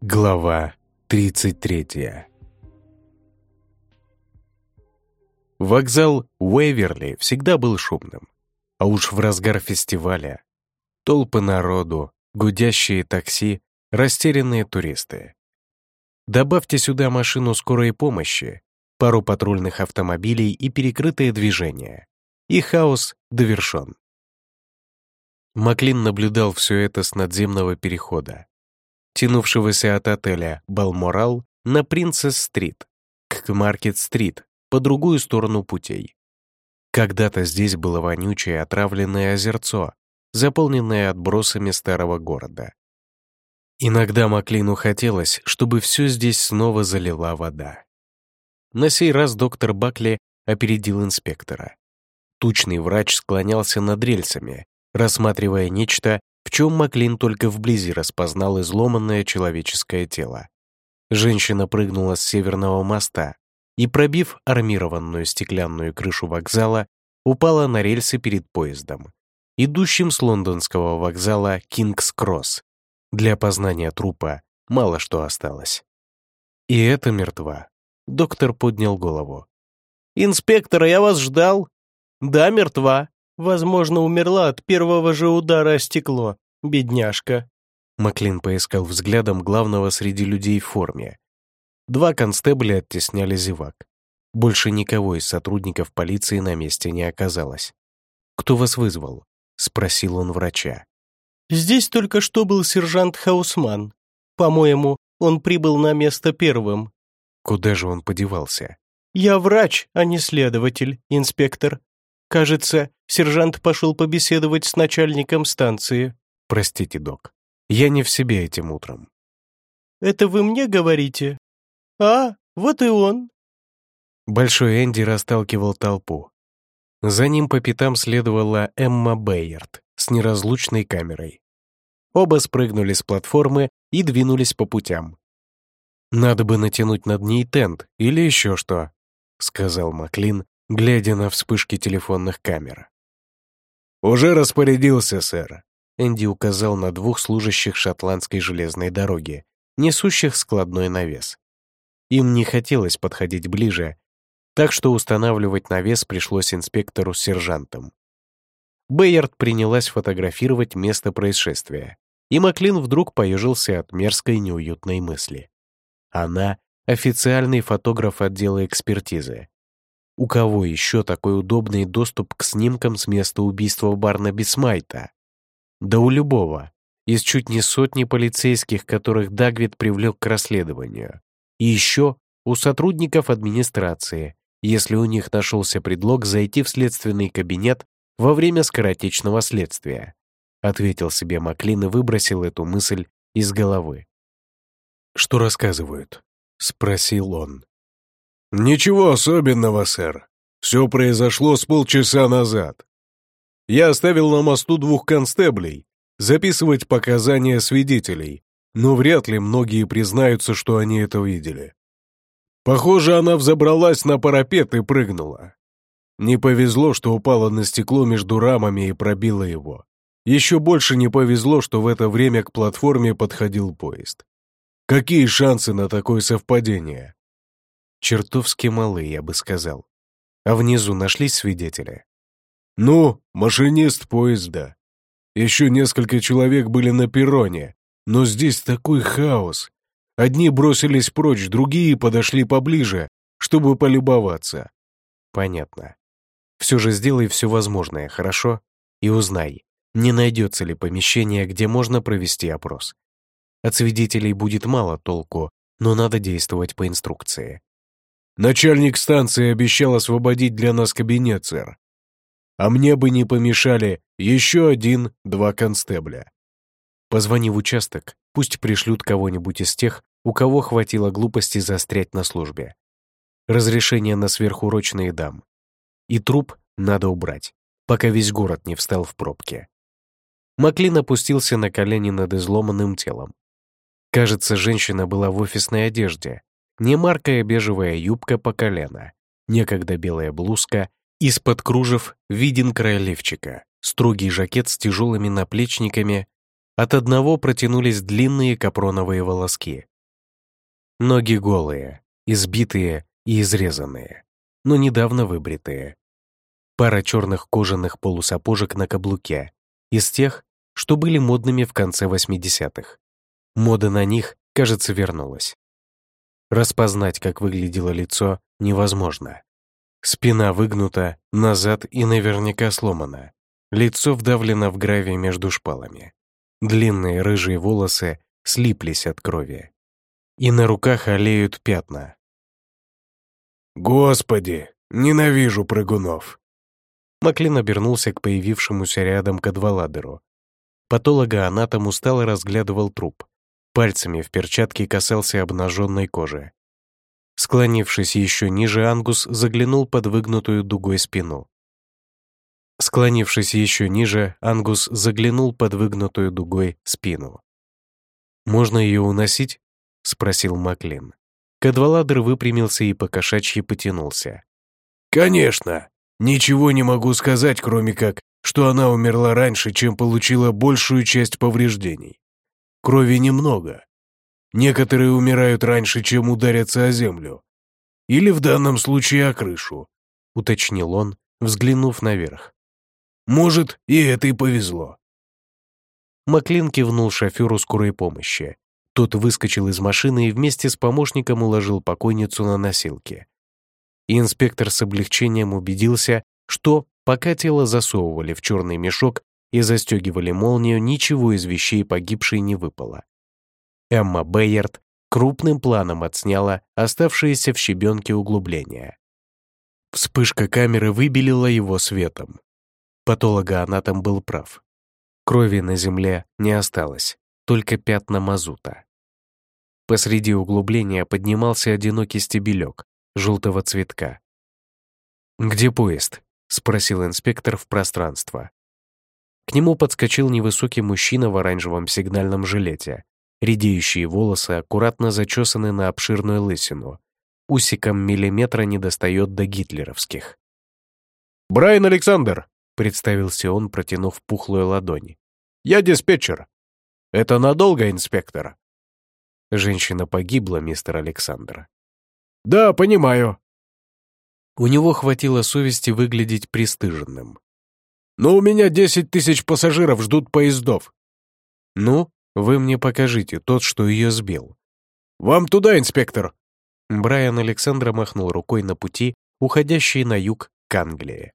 Глава 33 Вокзал Уэверли всегда был шумным. А уж в разгар фестиваля толпы народу, гудящие такси, растерянные туристы. Добавьте сюда машину скорой помощи, пару патрульных автомобилей и перекрытое движение. И хаос довершен. Маклин наблюдал все это с надземного перехода, тянувшегося от отеля «Балморал» на Принцесс-стрит к Маркет-стрит по другую сторону путей. Когда-то здесь было вонючее отравленное озерцо, заполненное отбросами старого города. Иногда Маклину хотелось, чтобы все здесь снова залила вода. На сей раз доктор Бакли опередил инспектора. Тучный врач склонялся над рельсами, рассматривая нечто, в чем Маклин только вблизи распознал изломанное человеческое тело. Женщина прыгнула с северного моста, и, пробив армированную стеклянную крышу вокзала, упала на рельсы перед поездом, идущим с лондонского вокзала Кингс-Кросс. Для опознания трупа мало что осталось. И это мертва. Доктор поднял голову. «Инспектор, я вас ждал?» «Да, мертва. Возможно, умерла от первого же удара о стекло. Бедняжка». Маклин поискал взглядом главного среди людей в форме, Два констебля оттесняли зевак. Больше никого из сотрудников полиции на месте не оказалось. «Кто вас вызвал?» — спросил он врача. «Здесь только что был сержант Хаусман. По-моему, он прибыл на место первым». «Куда же он подевался?» «Я врач, а не следователь, инспектор. Кажется, сержант пошел побеседовать с начальником станции». «Простите, док, я не в себе этим утром». «Это вы мне говорите?» «А, вот и он!» Большой Энди расталкивал толпу. За ним по пятам следовала Эмма Бейерт с неразлучной камерой. Оба спрыгнули с платформы и двинулись по путям. «Надо бы натянуть над ней тент или еще что», — сказал Маклин, глядя на вспышки телефонных камер. «Уже распорядился, сэр», — Энди указал на двух служащих шотландской железной дороги, несущих складной навес. Им не хотелось подходить ближе, так что устанавливать навес пришлось инспектору с сержантом. Бейерд принялась фотографировать место происшествия, и Маклин вдруг поежился от мерзкой неуютной мысли. Она — официальный фотограф отдела экспертизы. У кого еще такой удобный доступ к снимкам с места убийства Барнаби Смайта? Да у любого, из чуть не сотни полицейских, которых Дагвид привлек к расследованию. И еще у сотрудников администрации, если у них нашелся предлог зайти в следственный кабинет во время скоротечного следствия. Ответил себе Маклин и выбросил эту мысль из головы. «Что рассказывают?» — спросил он. «Ничего особенного, сэр. Все произошло с полчаса назад. Я оставил на мосту двух констеблей записывать показания свидетелей, но вряд ли многие признаются, что они это видели. Похоже, она взобралась на парапет и прыгнула. Не повезло, что упала на стекло между рамами и пробила его. Еще больше не повезло, что в это время к платформе подходил поезд. Какие шансы на такое совпадение? Чертовски малы, я бы сказал. А внизу нашлись свидетели? Ну, машинист поезда. Еще несколько человек были на перроне, но здесь такой хаос. Одни бросились прочь, другие подошли поближе, чтобы полюбоваться. Понятно. Все же сделай все возможное, хорошо? И узнай, не найдется ли помещение, где можно провести опрос. От свидетелей будет мало толку, но надо действовать по инструкции. Начальник станции обещал освободить для нас кабинет, сэр. А мне бы не помешали еще один-два констебля. Позвони в участок, пусть пришлют кого-нибудь из тех, у кого хватило глупости застрять на службе. Разрешение на сверхурочные дам. И труп надо убрать, пока весь город не встал в пробке. Маклин опустился на колени над изломанным телом. Кажется, женщина была в офисной одежде. Не маркая бежевая юбка по колено, некогда белая блузка, из-под кружев виден край лифчика. строгий жакет с тяжелыми наплечниками, от одного протянулись длинные капроновые волоски. Ноги голые, избитые и изрезанные, но недавно выбритые. Пара черных кожаных полусапожек на каблуке, из тех, что были модными в конце 80-х. Мода на них, кажется, вернулась. Распознать, как выглядело лицо, невозможно. Спина выгнута, назад и наверняка сломана. Лицо вдавлено в гравий между шпалами. Длинные рыжие волосы слиплись от крови. И на руках олеют пятна. «Господи, ненавижу прыгунов!» Маклин обернулся к появившемуся рядом кадваладеру. Патологоанатом устало разглядывал труп. Пальцами в перчатке касался обнаженной кожи. Склонившись еще ниже, Ангус заглянул под выгнутую дугой спину. Склонившись еще ниже, Ангус заглянул под выгнутую дугой спину. «Можно ее уносить?» — спросил Маклин. Кадваладер выпрямился и покошачьи потянулся. «Конечно! Ничего не могу сказать, кроме как, что она умерла раньше, чем получила большую часть повреждений. Крови немного. Некоторые умирают раньше, чем ударятся о землю. Или в данном случае о крышу», — уточнил он, взглянув наверх. «Может, и это и повезло». Маклин кивнул шоферу скорой помощи. Тот выскочил из машины и вместе с помощником уложил покойницу на носилки. И инспектор с облегчением убедился, что, пока тело засовывали в черный мешок и застегивали молнию, ничего из вещей погибшей не выпало. Эмма Бейерт крупным планом отсняла оставшиеся в щебенке углубления. Вспышка камеры выбелила его светом. Патологоанатом был прав. Крови на земле не осталось, только пятна мазута. Посреди углубления поднимался одинокий стебелек желтого цветка. «Где поезд?» — спросил инспектор в пространство. К нему подскочил невысокий мужчина в оранжевом сигнальном жилете. Редеющие волосы аккуратно зачесаны на обширную лысину. Усиком миллиметра не достает до гитлеровских. «Брайан Александр!» — представился он, протянув пухлую ладонь. «Я диспетчер. Это надолго, инспектор?» Женщина погибла, мистер Александр. «Да, понимаю». У него хватило совести выглядеть пристыженным. Но у меня десять тысяч пассажиров ждут поездов. Ну, вы мне покажите тот, что ее сбил. Вам туда, инспектор. Брайан Александра махнул рукой на пути, уходящий на юг к Англии.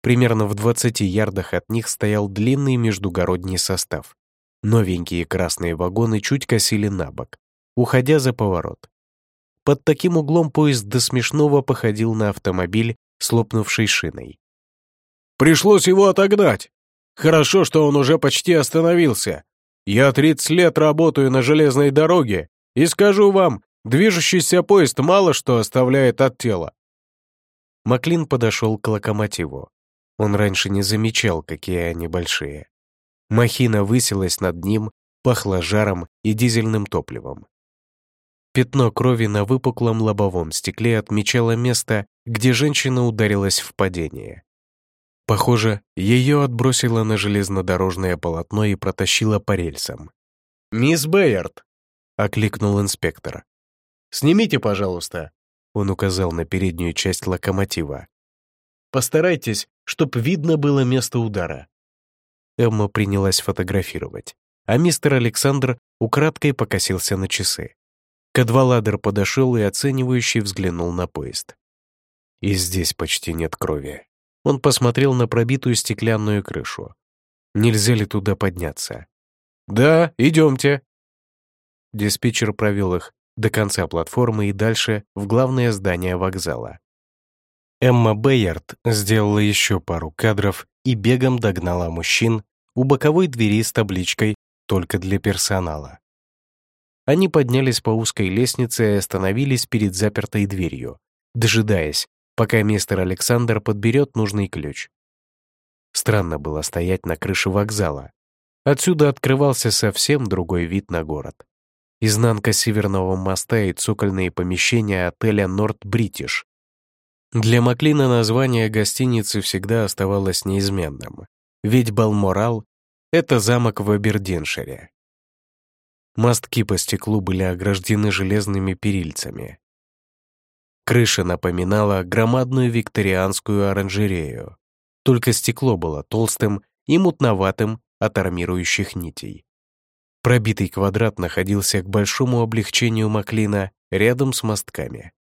Примерно в 20 ярдах от них стоял длинный междугородний состав. Новенькие красные вагоны чуть косили на бок, уходя за поворот. Под таким углом поезд до смешного походил на автомобиль с шиной. Пришлось его отогнать. Хорошо, что он уже почти остановился. Я 30 лет работаю на железной дороге, и скажу вам, движущийся поезд мало что оставляет от тела. Маклин подошел к локомотиву. Он раньше не замечал, какие они большие. Махина высилась над ним, пахла жаром и дизельным топливом. Пятно крови на выпуклом лобовом стекле отмечало место, где женщина ударилась в падение. Похоже, ее отбросило на железнодорожное полотно и протащило по рельсам. «Мисс Бэйард!» — окликнул инспектор. «Снимите, пожалуйста!» — он указал на переднюю часть локомотива. «Постарайтесь, чтоб видно было место удара». Эмма принялась фотографировать, а мистер Александр украдкой покосился на часы. Кадваладер подошел и оценивающий взглянул на поезд. И здесь почти нет крови. Он посмотрел на пробитую стеклянную крышу. Нельзя ли туда подняться? «Да, идемте». Диспетчер провел их до конца платформы и дальше в главное здание вокзала. Эмма Бейярд сделала еще пару кадров и бегом догнала мужчин у боковой двери с табличкой «Только для персонала». Они поднялись по узкой лестнице и остановились перед запертой дверью, дожидаясь, пока мистер Александр подберет нужный ключ. Странно было стоять на крыше вокзала. Отсюда открывался совсем другой вид на город. Изнанка Северного моста и цокольные помещения отеля «Норт Бритиш». Для Маклина название гостиницы всегда оставалось неизменным. ведь Балморал — это замок в Абердиншире. Мостки по стеклу были ограждены железными перильцами. Крыша напоминала громадную викторианскую оранжерею, только стекло было толстым и мутноватым от армирующих нитей. Пробитый квадрат находился к большому облегчению Маклина рядом с мостками.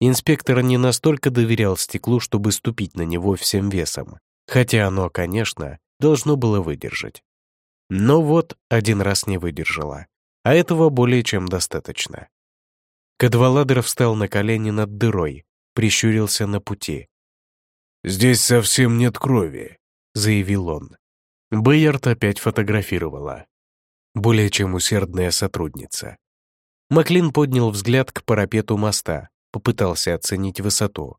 Инспектор не настолько доверял стеклу, чтобы ступить на него всем весом, хотя оно, конечно, должно было выдержать. Но вот один раз не выдержало, а этого более чем достаточно. Кадваладер встал на колени над дырой, прищурился на пути. «Здесь совсем нет крови», — заявил он. Бэйерт опять фотографировала. Более чем усердная сотрудница. Маклин поднял взгляд к парапету моста, попытался оценить высоту.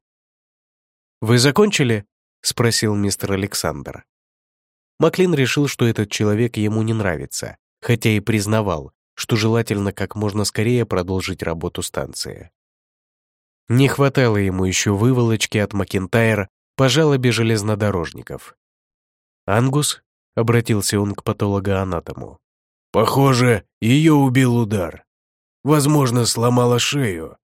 «Вы закончили?» — спросил мистер Александр. Маклин решил, что этот человек ему не нравится, хотя и признавал, что желательно как можно скорее продолжить работу станции. Не хватало ему еще выволочки от Макентайр по жалобе железнодорожников. «Ангус?» — обратился он к патологоанатому. «Похоже, ее убил удар. Возможно, сломала шею.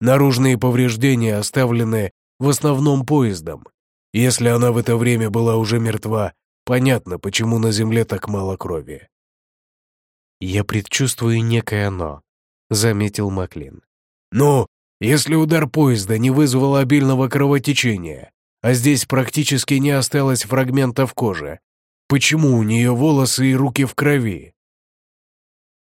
Наружные повреждения оставлены в основном поездом. Если она в это время была уже мертва, понятно, почему на земле так мало крови. «Я предчувствую некое «но», — заметил Маклин. «Ну, если удар поезда не вызвал обильного кровотечения, а здесь практически не осталось фрагментов кожи, почему у нее волосы и руки в крови?»